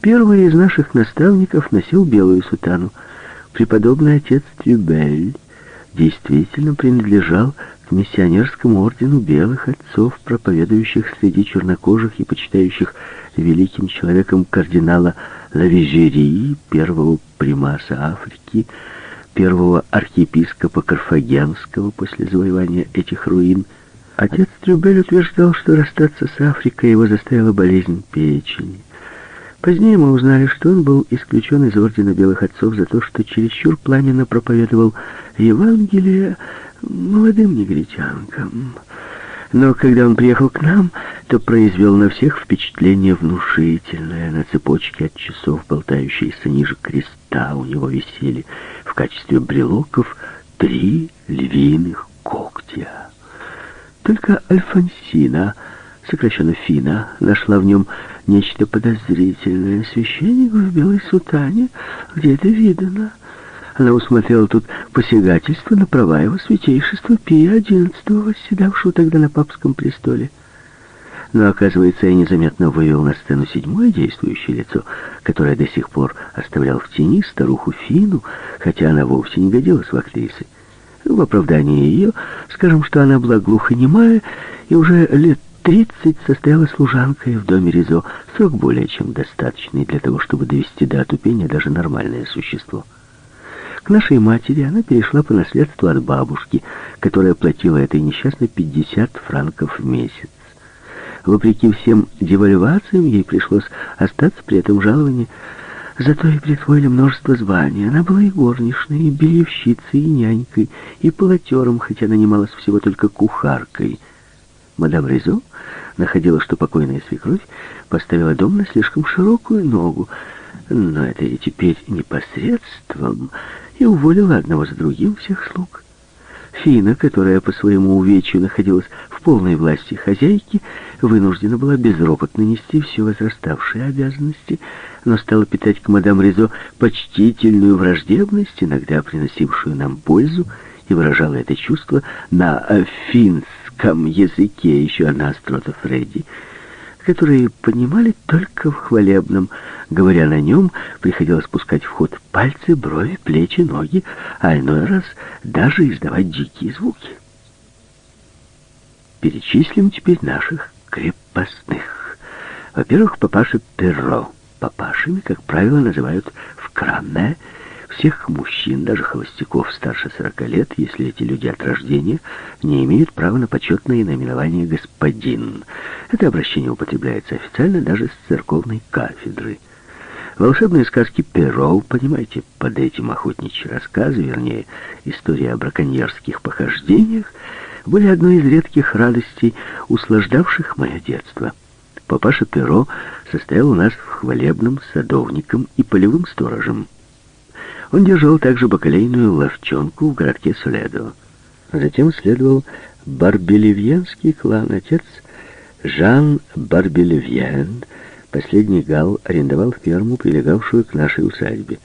Первый из наших наставников носил белую сутану. Преподобный отец Трюбель действительно принадлежал к миссионерскому ордену белых отцов, проповедующих среди чернокожих и почитающих великим человеком кардинала Лавижерии, первого примаса Африки, первого архиепископа Карфагенского после завоевания этих руин. Отец Трюбель утверждал, что расстаться с Африкой его заставила болезнь печени. Позднее мы узнали, что он был исключен из Ордена Белых Отцов за то, что чересчур пламенно проповедовал Евангелие молодым негритянкам. Но когда он приехал к нам, то произвел на всех впечатление внушительное. На цепочке от часов, болтающиеся ниже креста, у него висели в качестве брелоков три львиных когтя. Только Альфонсина, сокращенно Фина, нашла в нем нечто подозрительное. Священник в белой сутане, где это видано? Она усмотрела тут посягательство на права его святейшества Пия XI, восседавшего тогда на папском престоле. Но, оказывается, я незаметно вывел на сцену седьмое действующее лицо, которое до сих пор оставлял в тени старуху Фину, хотя она вовсе не годилась в актрисы. В оправдании ее скажем, что она была глухонемая и уже лет тридцать состояла служанкой в доме Ризо, срок более чем достаточный для того, чтобы довести до отупения даже нормальное существо. К нашей матери она перешла по наследству от бабушки, которая платила этой несчастной 50 франков в месяц. Вопреки всем девальвациям, ей пришлось остаться при этом жаловании. Зато и присвоили множество званий. Она была и горничной, и бельевщицей, и нянькой, и полотером, хотя нанималась всего только кухаркой. Мадам Ризо находила, что покойная свекровь поставила дом на слишком широкую ногу, но это и теперь непосредством и уволила одного за другим всех слуг. Фина, которая по своему увечью находилась в полной власти хозяйки, вынуждена была безропотно нести все возраставшие обязанности, но стала питать к мадам Ризо почтительную враждебность, иногда приносившую нам пользу, и выражала это чувство на финском языке, еще одна острота Фредди — которые понимали только в хвалебном. Говоря на нем, приходилось пускать в ход пальцы, брови, плечи, ноги, а иной раз даже издавать дикие звуки. Перечислим теперь наших крепостных. Во-первых, папаша Перро. Папашами, как правило, называют в Кране всех мужчин, даже холостяков старше 40 лет, если эти люди от рождения не имеют права на почетное наименование «господин». Это обращение употребляется официально даже с церковной кафедры. Волшебные сказки Перроу, понимаете, под этим охотничьи рассказы, вернее, история о браконьерских похождениях, были одной из редких радостей, услаждавших мое детство. Папаша Перо состоял у нас в хвалебном садовником и полевым сторожем. Он держал также бакалейную ловчонку в городке Соледо. Затем следовал барбелевьенский клан. Отец Жан Барбелевьен, последний гал, арендовал ферму, прилегавшую к нашей усадьбе.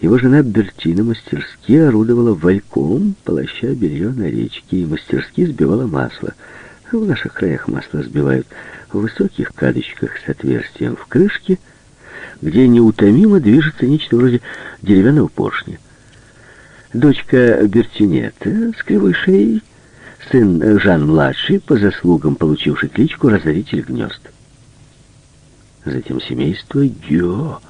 Его жена Бертина мастерски орудовала вальком, полоща белье на речке, и мастерски сбивала масло. В наших краях масло сбивают в высоких кадочках с отверстием в крышке — где неутомимо движется нечто вроде деревянного поршня. Дочка Бертинетта с кривой шеей, сын Жан-младший, по заслугам получивший кличку «Разоритель гнезд». Затем семейство Гео,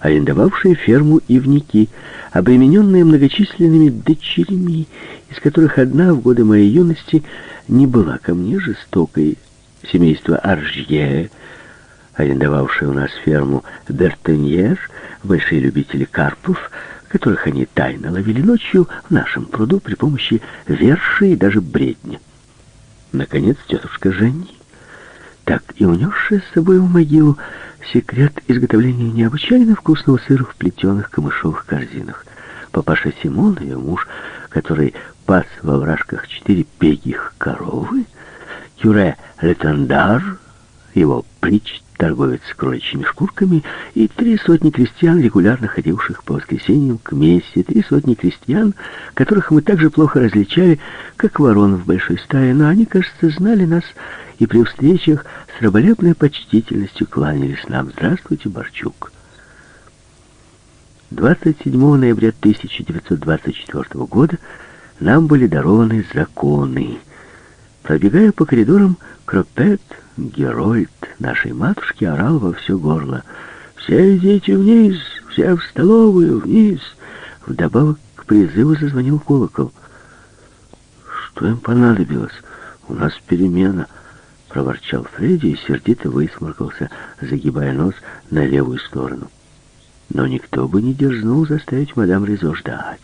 арендовавшее ферму Ивники, обремененное многочисленными дочерьми, из которых одна в годы моей юности не была ко мне жестокой. Семейство Аржье, арендовавшие у нас ферму Бертеньер, большие любители карпов, которых они тайно ловили ночью в нашем пруду при помощи верши и даже бредни. Наконец, тетушка Женни, так и унесшая с собой в могилу секрет изготовления необычайно вкусного сыра в плетеных камышовых корзинах. Папаша Симон, ее муж, который пас во вражках четыре пегих коровы, Кюре Летандар, его прич торговец с кроличьими шкурками и три сотни крестьян, регулярно ходивших по воскресеньям к мессе, три сотни крестьян, которых мы так же плохо различали, как ворон в большой стае, но они, кажется, знали нас и при встречах с раболепной почтительностью кланялись нам «Здравствуйте, Борчук». 27 ноября 1924 года нам были дарованы законы. Пробегая по коридорам, Кропет, Герольд нашей матушки, орал во все горло. «Все идите вниз! Все в столовую! Вниз!» Вдобавок к призыву зазвонил колокол. «Что им понадобилось? У нас перемена!» проворчал Фредди и сердито высморкался, загибая нос на левую сторону но никто бы не дерзнул заставить мадам Ризо ждать.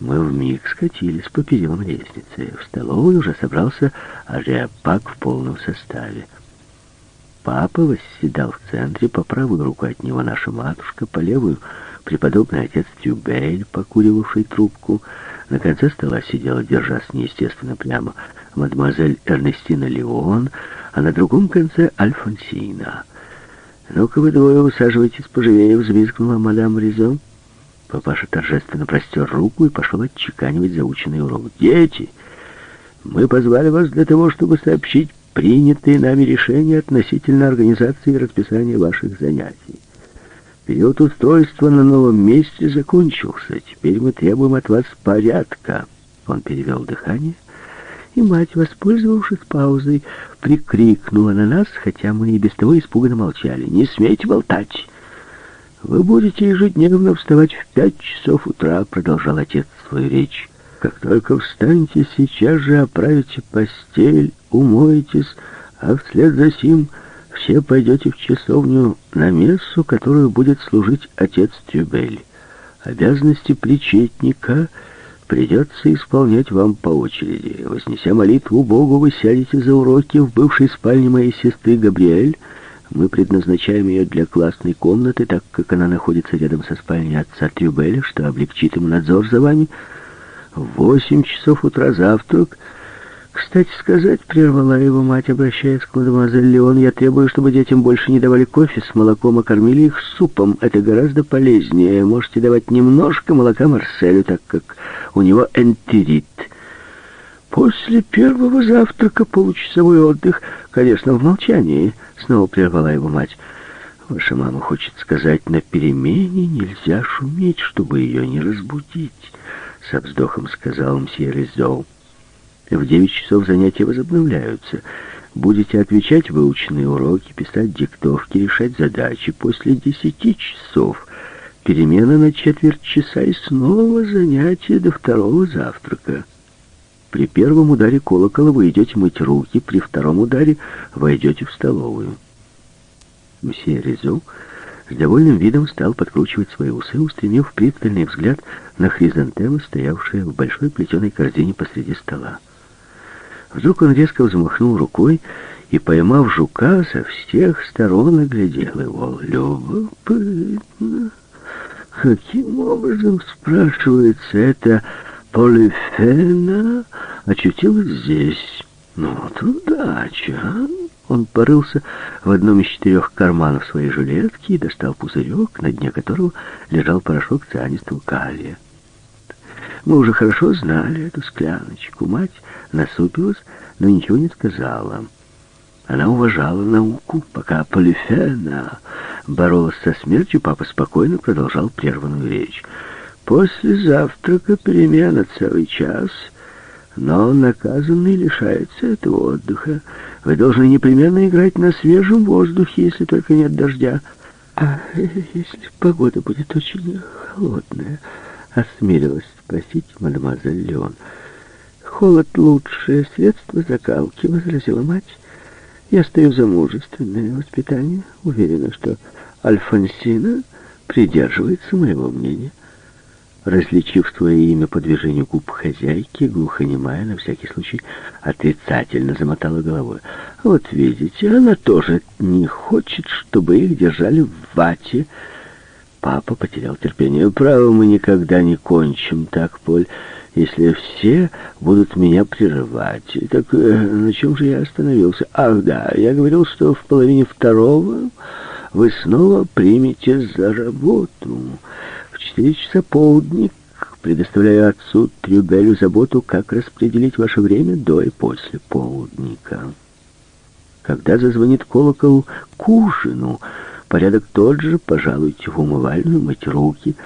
Мы вмиг скатились по перилам лестницы. В столовой уже собрался ариапак в полном составе. Папа восседал в центре, по правую руку от него наша матушка, по левую преподобный отец Тюбель, покуривавший трубку. На конце стола сидела, держась неестественно прямо, мадемуазель Эрнестина Леон, а на другом конце Альфонсина — «Ну-ка вы двое усаживайтесь поживее», — взвизгнула мадам Ризо. Папаша торжественно простер руку и пошел отчеканивать заученный урок. «Дети, мы позвали вас для того, чтобы сообщить принятые нами решения относительно организации и расписания ваших занятий. Период устройства на новом месте закончился. Теперь мы требуем от вас порядка». Он перевел дыхание и мать, воспользовавшись паузой, прикрикнула на нас, хотя мы и без того испуганно молчали. «Не смейте болтать!» «Вы будете ежедневно вставать в пять часов утра», — продолжал отец свою речь. «Как только встанете, сейчас же оправите постель, умоетесь, а вслед за сим все пойдете в часовню на мессу, которую будет служить отец Тюбель. Обязанности причетника — придется исполнять вам по очереди. Вознеся молитву Богу, вы сядете за уроки в бывшей спальне моей сестры Габриэль. Мы предназначаем ее для классной комнаты, так как она находится рядом со спальней отца Трюбеля, что облегчит ему надзор за вами. Восемь часов утра завтрак — «Кстати сказать», — прервала его мать, обращаясь к мадемуазель Леон, «я требую, чтобы детям больше не давали кофе с молоком, а кормили их супом. Это гораздо полезнее. Можете давать немножко молока Марселю, так как у него энтерит». «После первого завтрака получасовой отдых, конечно, в молчании», — снова прервала его мать. «Ваша мама хочет сказать, на перемене нельзя шуметь, чтобы ее не разбудить», — со вздохом сказал мсье Резоу. В девять часов занятия возобновляются. Будете отвечать выученные уроки, писать диктовки, решать задачи. После десяти часов перемена на четверть часа и снова занятия до второго завтрака. При первом ударе колокола вы идете мыть руки, при втором ударе войдете в столовую. Мсье Резу с довольным видом стал подкручивать свои усы, устремив пристальный взгляд на хризантемы, стоявшие в большой плетеной корзине посреди стола. Вдруг он резко взмахнул рукой и, поймав жука, со всех сторон оглядел его. Любопытно. Каким образом, спрашивается, это полифена очутилась здесь? Ну, вот удача, а? Он порылся в одном из четырех карманов своей жилетки и достал пузырек, на дне которого лежал порошок цианистого калия. Мы уже хорошо знали эту скляночку. Мать насупилась, но ничего не сказала. Она уважала науку, пока Полифена боролась со смертью, папа спокойно продолжал прерванную речь. После завтрака перемена целый час, но наказанный лишается этого отдыха. Вы должны непременно играть на свежем воздухе, если только нет дождя. А если погода будет очень холодная, осмелилась спросить мадемуазель Леон. «Холод — лучшее средство закалки», — возразила мать. «Я стою за мужественное воспитание, уверена, что Альфонсина придерживается моего мнения». Различив свое имя по движению губ хозяйки, глухонемая, на всякий случай, отрицательно замотала головой. «Вот видите, она тоже не хочет, чтобы их держали в вате». Папа потерял терпение. «Право, мы никогда не кончим так, Поль если все будут меня прерывать. Так э, на чем же я остановился? Ах, да, я говорил, что в половине второго вы снова примете за работу. Четыре часа полдник предоставляю отцу Трюбелю заботу, как распределить ваше время до и после полдника. Когда зазвонит колокол к ужину, Порядок тот же, пожалуйте в умывальную, мыть руки.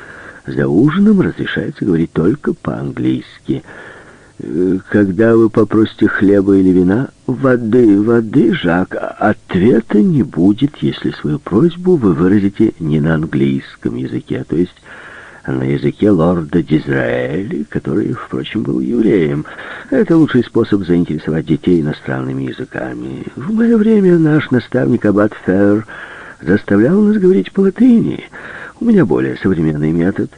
За ужином разрешается говорить только по-английски. Э, когда вы попросите хлеба или вина, воды, воды, Жак, ответа не будет, если свою просьбу вы выразите не на английском языке, то есть на языке лорда Дизраэля, который, впрочем, был евреем. Это лучший способ заинтересовать детей иностранными языками. В мое время наш наставник Аббат Ферр заставлял нас говорить по-латыни. У меня более современный метод.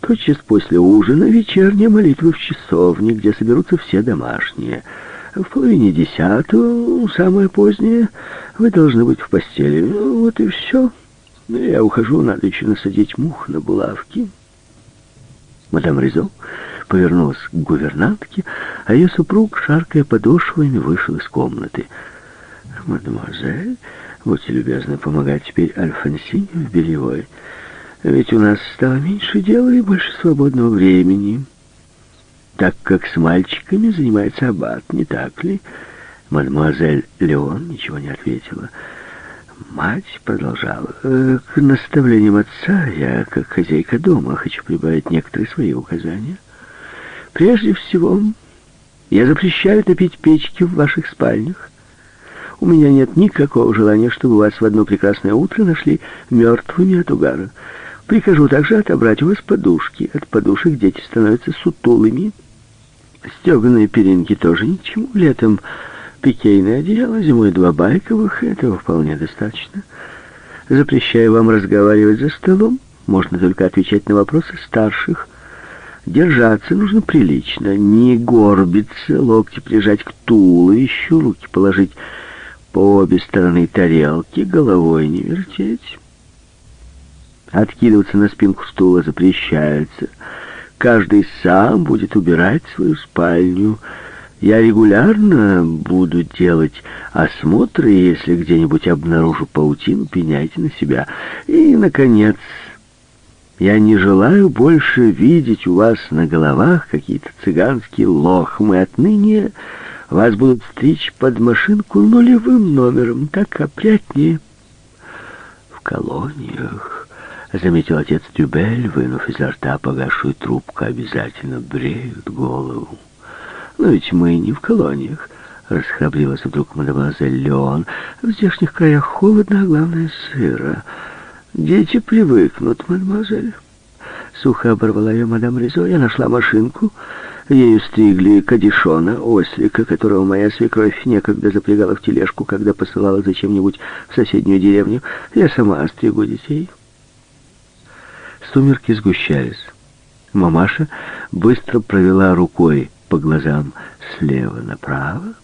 Тотчас после ужина вечерняя молитва в часовне, где соберутся все домашние. В половине десятого, самое позднее, вы должны быть в постели. Ну, вот и все. Я ухожу, надо еще насадить мух на булавки. Мадам Ризо повернулась к гувернантке, а ее супруг, шаркая подошвами, вышел из комнаты. «Мадемуазель, будьте любезны помогать теперь Альфонсине в бельевой, ведь у нас стало меньше дела и больше свободного времени, так как с мальчиками занимается аббат, не так ли?» Мадемуазель Леон ничего не ответила. Мать продолжала. «Э, «К наставлениям отца я, как хозяйка дома, хочу прибавить некоторые свои указания. Прежде всего, я запрещаю топить печки в ваших спальнях. У меня нет никакого желания, чтобы вас в одно прекрасное утро нашли мертвыми от угара. Прикажу также отобрать у вас подушки. От подушек дети становятся сутулыми. Стеганые перинки тоже ничему. Летом Пикейное одеяло, зимой два байковых, этого вполне достаточно. Запрещаю вам разговаривать за столом, можно только отвечать на вопросы старших. Держаться нужно прилично, не горбиться, локти прижать к туловищу, руки положить по обе стороны тарелки, головой не вертеть. Откидываться на спинку стула запрещается. Каждый сам будет убирать свою спальню, я регулярно буду делать осмотры, если где-нибудь обнаружу паутину, пеняйте на себя. И, наконец, я не желаю больше видеть у вас на головах какие-то цыганские лохмы. Отныне вас будут стричь под машинку нулевым номером, так опрятнее. В колониях, — заметил отец Тюбель, вынув изо рта погашую трубку, — обязательно бреют голову. Но ведь мы не в колониях. Расхрабрилась вдруг мадемуазель Леон. В здешних краях холодно, а главное сыро. Дети привыкнут, мадемуазель. Сухо оборвала ее мадам Ризо. Я нашла машинку. Ею стригли кадишона, ослика, которого моя свекровь некогда запрягала в тележку, когда посылала зачем-нибудь в соседнюю деревню. Я сама стригу детей. Сумерки сгущались. Мамаша быстро провела рукой по глазам слева направо,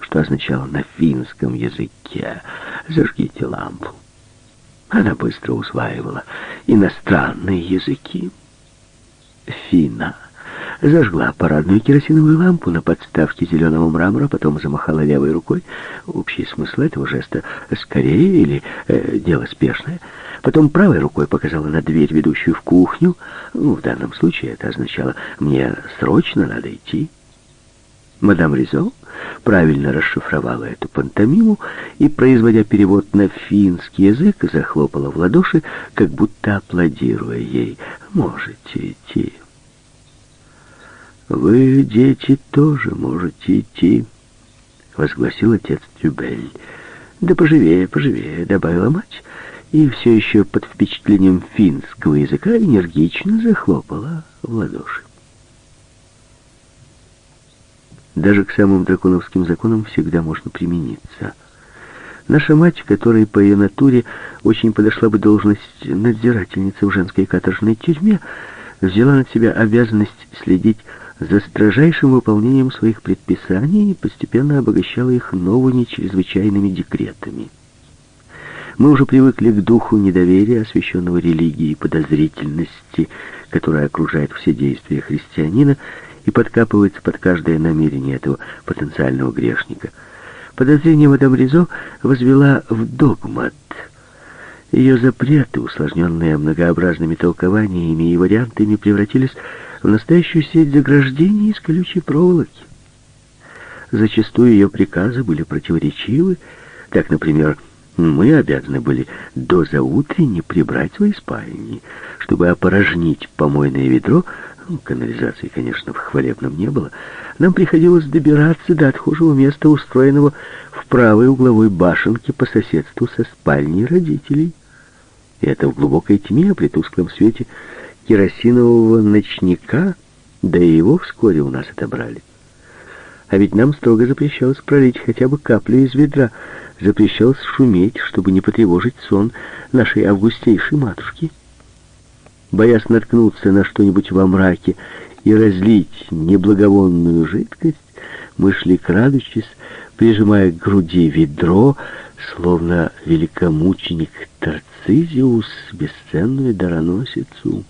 что означало на финском языке «зажгите лампу». Она быстро усваивала иностранные языки. Фина зажгла парадную керосиновую лампу на подставке зеленого мрамора, потом замахала левой рукой. Общий смысл этого жеста «скорее» или э, «дело спешное». Потом правой рукой показала на дверь, ведущую в кухню. Ну, в данном случае это означало «мне срочно надо идти». Мадам Ризо правильно расшифровала эту пантомиму и, производя перевод на финский язык, захлопала в ладоши, как будто аплодируя ей. «Можете идти». «Вы, дети, тоже можете идти», — возгласил отец Тюбель. «Да поживее, поживее», — добавила мать, и все еще под впечатлением финского языка энергично захлопала в ладоши. Даже к самым драконовским законам всегда можно примениться. Наша мать, которой по ее натуре очень подошла бы должность надзирательницы в женской каторжной тюрьме, взяла на себя обязанность следить за строжайшим выполнением своих предписаний и постепенно обогащала их новыми чрезвычайными декретами. Мы уже привыкли к духу недоверия, освященного религией подозрительности, которая окружает все действия христианина, и подкапывается под каждое намерение этого потенциального грешника. Подозрение мадам Ризо возвела в догмат. Ее запреты, усложненные многообразными толкованиями и вариантами, превратились в настоящую сеть заграждений из колючей проволоки. Зачастую ее приказы были противоречивы, так, например, Мы обязаны были до заутренне прибрать свои спальни, чтобы опорожнить помойное ведро, ну, канализации, конечно, в хвалебном не было, нам приходилось добираться до отхожего места, устроенного в правой угловой башенке по соседству со спальней родителей. И это в глубокой тьме, при тусклом свете керосинового ночника, да и его вскоре у нас отобрали. А ведь нам строго запрещалось пролить хотя бы каплю из ведра, запрещалось шуметь, чтобы не потревожить сон нашей августейшей матушки. Боясь наткнуться на что-нибудь во мраке и разлить неблаговонную жидкость, мы шли крадучись, прижимая к груди ведро, словно великомученик Тарцизиус, бесценную дароносицу.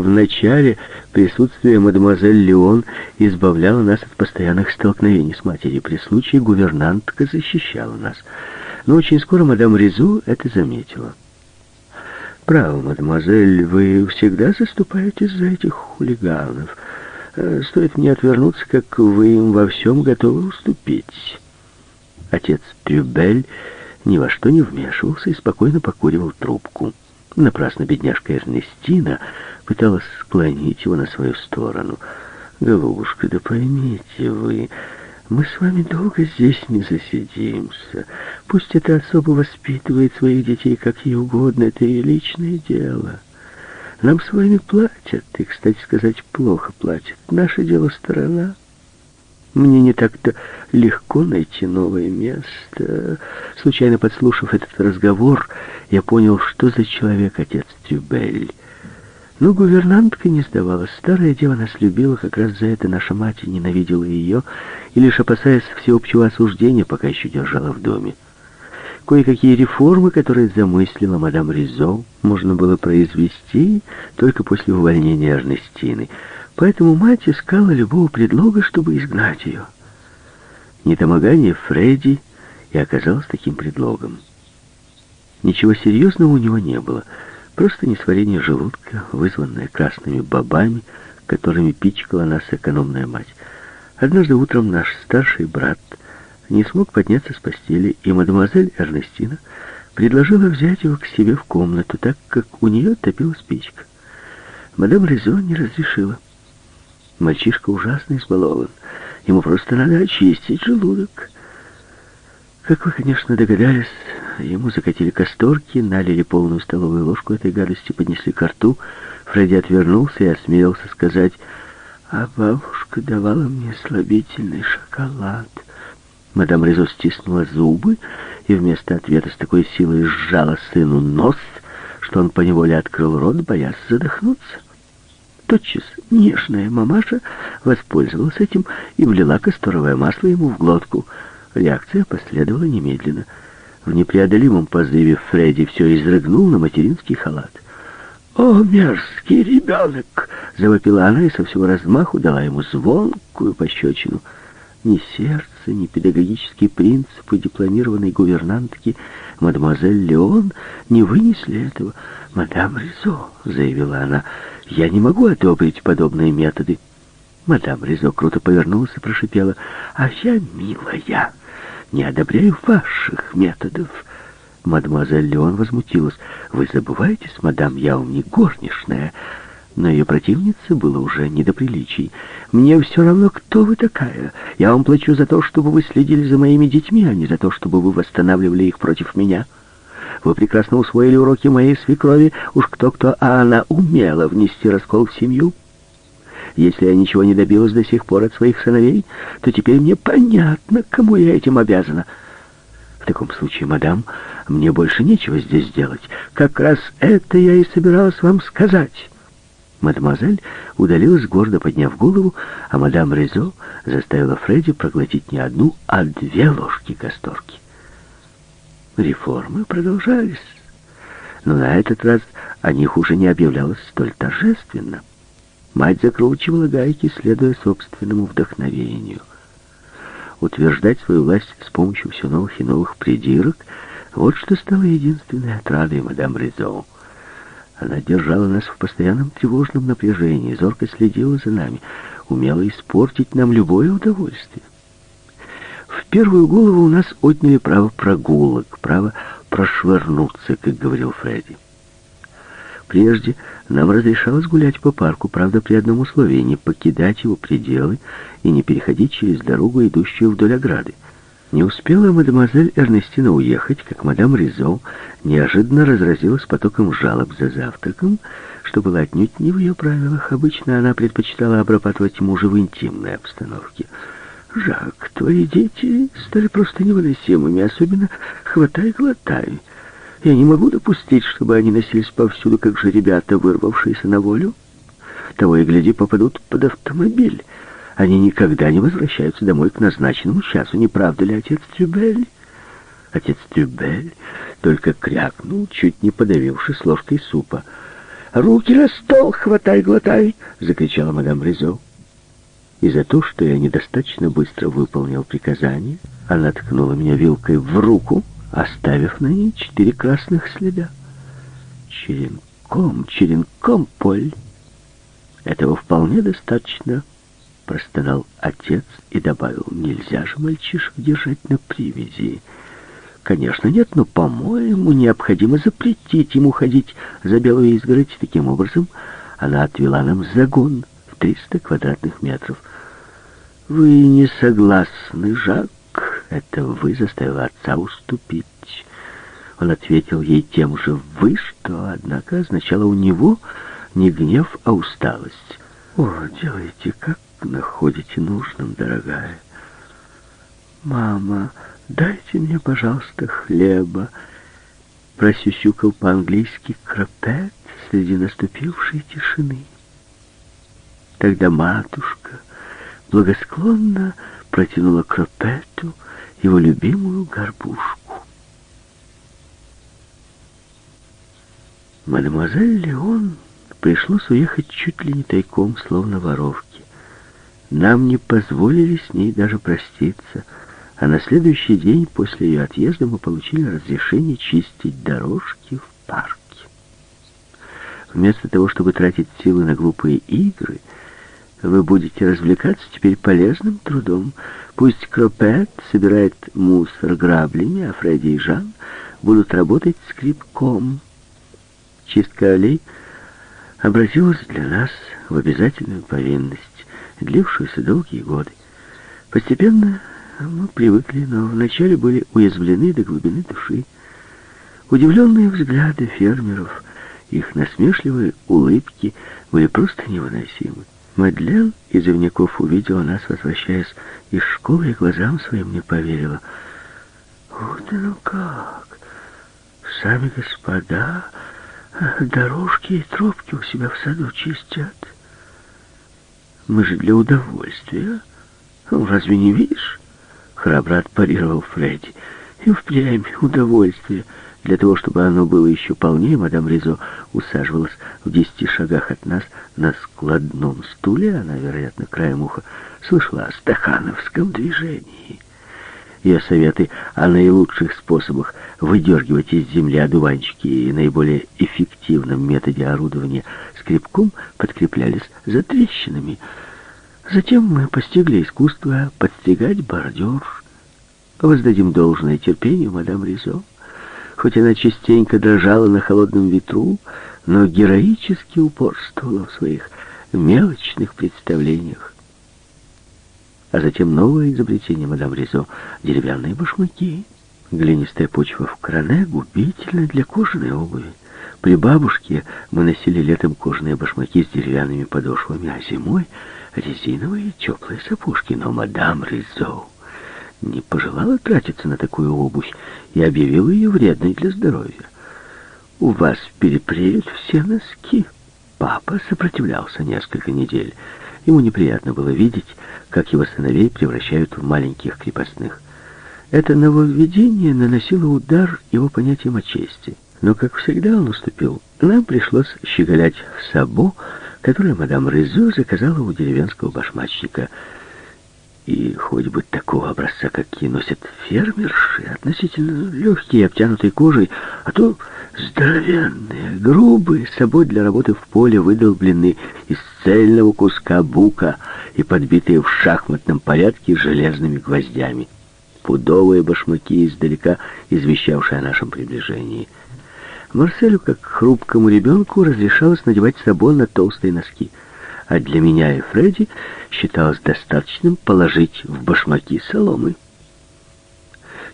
Вначале присутствие мадемуазель Леон избавляло нас от постоянных столкновений с матерью. При случае гувернантка защищала нас. Но очень скоро мадам Ризу это заметила. «Право, мадемуазель, вы всегда заступаетесь за этих хулиганов. Э, стоит мне отвернуться, как вы им во всем готовы уступить». Отец Трюбель ни во что не вмешивался и спокойно покуривал трубку. Напрасно бедняжка Эрнестина пыталась склонить его на свою сторону. «Голубушка, да поймите вы, мы с вами долго здесь не засидимся. Пусть это особо воспитывает своих детей как ей угодно, это ее личное дело. Нам с вами платят, и, кстати сказать, плохо платят. Наше дело сторона». Мне не так-то легко найти новое место. Случайно подслушав этот разговор, я понял, что за человек отец Тюбель. Но гувернантка не сдавалась. Старая дева нас любила, как раз за это наша мать ненавидела ее, и лишь опасаясь всеобщего осуждения, пока еще держала в доме. Кое-какие реформы, которые замыслила мадам Ризо, можно было произвести только после увольнения Эрнестины — Поэтому мать искала любого предлога, чтобы изгнать ее. Недомогание Фредди и оказалось таким предлогом. Ничего серьезного у него не было, просто несварение желудка, вызванное красными бобами, которыми пичкала нас экономная мать. Однажды утром наш старший брат не смог подняться с постели, и мадемуазель Эрнестина предложила взять его к себе в комнату, так как у нее топилась печка. Мадам Резо не разрешила. Мальчишка ужасно избалован. Ему просто надо очистить желудок. Как вы, конечно, догадались, ему закатили касторки, налили полную столовую ложку этой гадости, поднесли ко рту. Фредди отвернулся и осмелился сказать, «А бабушка давала мне слабительный шоколад». Мадам Резо стиснула зубы и вместо ответа с такой силой сжала сыну нос, что он поневоле открыл рот, боясь задохнуться. Тотчас нежная мамаша воспользовалась этим и влила касторовое масло ему в глотку. Реакция последовала немедленно. В непреодолимом позыве Фредди все изрыгнул на материнский халат. «О, мерзкий ребенок!» — завопила она и со всего размаху дала ему звонкую пощечину. Ни сердце, ни педагогические принципы дипломированной гувернантки мадемуазель Леон не вынесли этого. «Мадам Ризо», — заявила она, — я не могу одобрить подобные методы. Мадам Ризо круто повернулась и прошипела. А я, милая, не одобряю ваших методов. Мадемуазель Леон возмутилась. Вы забываетесь, мадам, я вам не горничная. Но ее противнице было уже не до приличий. «Мне все равно, кто вы такая. Я вам плачу за то, чтобы вы следили за моими детьми, а не за то, чтобы вы восстанавливали их против меня». Вы прекрасно усвоили уроки моей свекрови. Уж кто-кто, а она умела внести раскол в семью. Если я ничего не добилась до сих пор от своих сыновей, то теперь мне понятно, кому я этим обязана. В таком случае, мадам, мне больше нечего здесь делать. Как раз это я и собиралась вам сказать». Мадемуазель удалилась, гордо подняв голову, а мадам Резо заставила Фредди проглотить не одну, а две ложки касторки. Реформы продолжались, но на этот раз о них уже не объявлялось столь торжественно. Мать закручивала гайки, следуя собственному вдохновению. Утверждать свою власть с помощью все новых и новых придирок — вот что стало единственной отрадой мадам Ризо. Она держала нас в постоянном тревожном напряжении, зорко следила за нами, умела испортить нам любое удовольствие. В первую голову у нас отняли право прогулок, право прошвырнуться, как говорил Фредди. Прежде нам разрешалось гулять по парку, правда, при одном условии — не покидать его пределы и не переходить через дорогу, идущую вдоль ограды. Не успела мадемуазель Эрнестина уехать, как мадам Ризо неожиданно разразилась потоком жалоб за завтраком, что было отнюдь не в ее правилах. Обычно она предпочитала обрабатывать мужа в интимной обстановке. «Жак, твои дети стали просто невыносимыми, особенно хватай-глотай. Я не могу допустить, чтобы они носились повсюду, как же ребята, вырвавшиеся на волю. Того и гляди, попадут под автомобиль». Они никогда не возвращаются домой к назначенному часу, не правда ли, отец Трюбель? Отец Трюбель только крякнул, чуть не подавившись ложкой супа. «Руки на стол, хватай, глотай!» — закричала мадам Ризо. И за то, что я недостаточно быстро выполнил приказание, она ткнула меня вилкой в руку, оставив на ней четыре красных следа. «Черенком, черенком, Поль! Этого вполне достаточно!» простонал отец и добавил, нельзя же мальчишек держать на привязи. Конечно, нет, но, по-моему, необходимо запретить ему ходить за белую изгородь. Таким образом, она отвела нам загон в 300 квадратных метров. Вы не согласны, Жак? Это вы заставили отца уступить. Он ответил ей тем же «вы», что, однако, означало у него не гнев, а усталость. «О, делайте как находите нужным, дорогая. Мама, дайте мне, пожалуйста, хлеба. Просюсюкал по-английски кропет среди наступившей тишины. Тогда матушка благосклонно протянула кропету его любимую горбушку. Мадемуазель Леон пришлось уехать чуть ли не тайком, словно воровки. Нам не позволили с ней даже проститься, а на следующий день после ее отъезда мы получили разрешение чистить дорожки в парке. Вместо того, чтобы тратить силы на глупые игры, вы будете развлекаться теперь полезным трудом. Пусть Кропет собирает мусор граблями, а Фредди и Жан будут работать скрипком. Чистка аллей обратилась для нас в обязательную повинность длившуюся долгие годы. Постепенно мы привыкли, но вначале были уязвлены до глубины души. Удивленные взгляды фермеров, их насмешливые улыбки были просто невыносимы. Мадлен из Ивняков увидела нас, возвращаясь из школы, и глазам своим не поверила. «Ух ты, ну как! Сами господа дорожки и тропки у себя в саду чистят». Мы же для удовольствия. Ну, разве не видишь? Храбро отпарировал Фредди. И впрямь удовольствие. Для того, чтобы оно было еще полнее, мадам Ризо усаживалась в десяти шагах от нас на складном стуле. Она, вероятно, краем уха слышала о стахановском движении. Ее советы о наилучших способах выдергивать из земли одуванчики и наиболее эффективном методе орудования скребком подкреплялись затрещинами. Затем мы постигли искусство подстригать бордюр. Воздадим должное терпению мадам Ризо. Хоть она частенько дрожала на холодном ветру, но героически упорствовала в своих мелочных представлениях. А затем новое изобретение мадам Ризо — деревянные башмаки. Глинистая почва в кране губительна для кожаной обуви. При бабушке мы носили летом кожаные башмаки с деревянными подошвами, а зимой резиновые теплые сапожки. Но мадам Ризо не пожелала тратиться на такую обувь и объявила ее вредной для здоровья. «У вас перепреют все носки». Папа сопротивлялся несколько недель. Ему неприятно было видеть, как его сыновей превращают в маленьких крепостных. Это нововведение наносило удар его понятиям о чести. Но, как всегда, он уступил. Нам пришлось щеголять в сабо, которое мадам Рызо заказала у деревенского башмачника. И хоть бы такого образца, какие носят фермерши, относительно легкие, обтянутые кожей, а то здоровенные, грубые, собой для работы в поле выдолблены из цельного куска бука и подбитые в шахматном порядке железными гвоздями. пудовые башмаки, издалека извещавшие о нашем приближении. Марселю, как хрупкому ребенку, разрешалось надевать сабон на толстые носки, а для меня и Фредди считалось достаточным положить в башмаки соломы.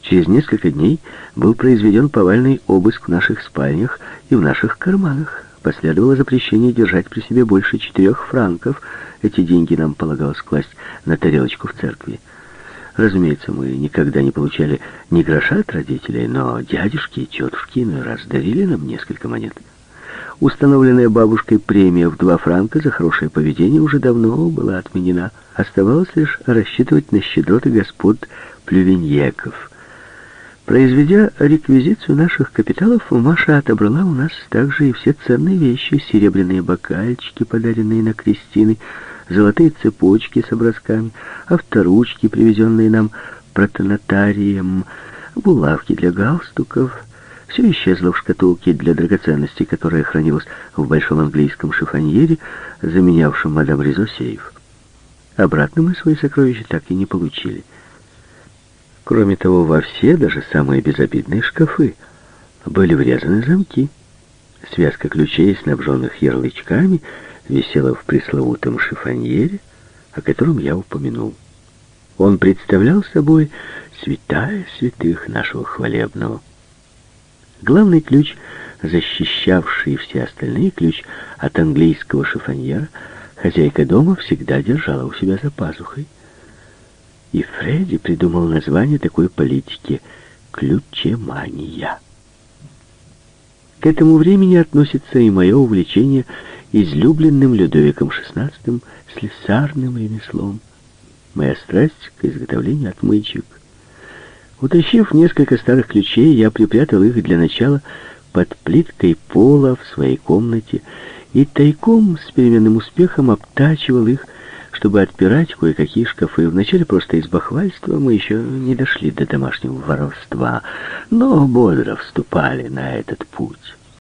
Через несколько дней был произведен повальный обыск в наших спальнях и в наших карманах. Последовало запрещение держать при себе больше четырех франков. Эти деньги нам полагалось класть на тарелочку в церкви. Разумеется, мы никогда не получали ни гроша от родителей, но дядюшки и тетушки иной раз дарили нам несколько монет. Установленная бабушкой премия в два франка за хорошее поведение уже давно была отменена. Оставалось лишь рассчитывать на щедроты господ плювеньеков. Произведя реквизицию наших капиталов, Маша отобрала у нас также и все ценные вещи, серебряные бокальчики, подаренные на крестины, золотые цепочки с образками, авторучки, привезенные нам протонотарием, булавки для галстуков. Все исчезло в шкатулке для драгоценностей, которая хранилась в большом английском шифоньере, заменявшем мадам Ризо сейф. Обратно мы свои сокровища так и не получили. Кроме того, во все, даже самые безобидные шкафы, были врезаны замки. Связка ключей, снабженных ярлычками, висела в пресловутом шифоньере, о котором я упомянул. Он представлял собой святая святых нашего хвалебного. Главный ключ, защищавший все остальные ключ от английского шифоньера, хозяйка дома всегда держала у себя за пазухой. И Фредди придумал название такой политики «ключемания». К этому времени относится и мое увлечение излюбленным Людовиком XVI слесарным ремеслом, моя страсть к изготовлению отмычек. Утащив несколько старых ключей, я припрятал их для начала под плиткой пола в своей комнате и тайком с переменным успехом обтачивал их, чтобы отпирать кое-какие шкафы. Вначале просто из бахвальства мы еще не дошли до домашнего воровства, но бодро вступали на этот путь.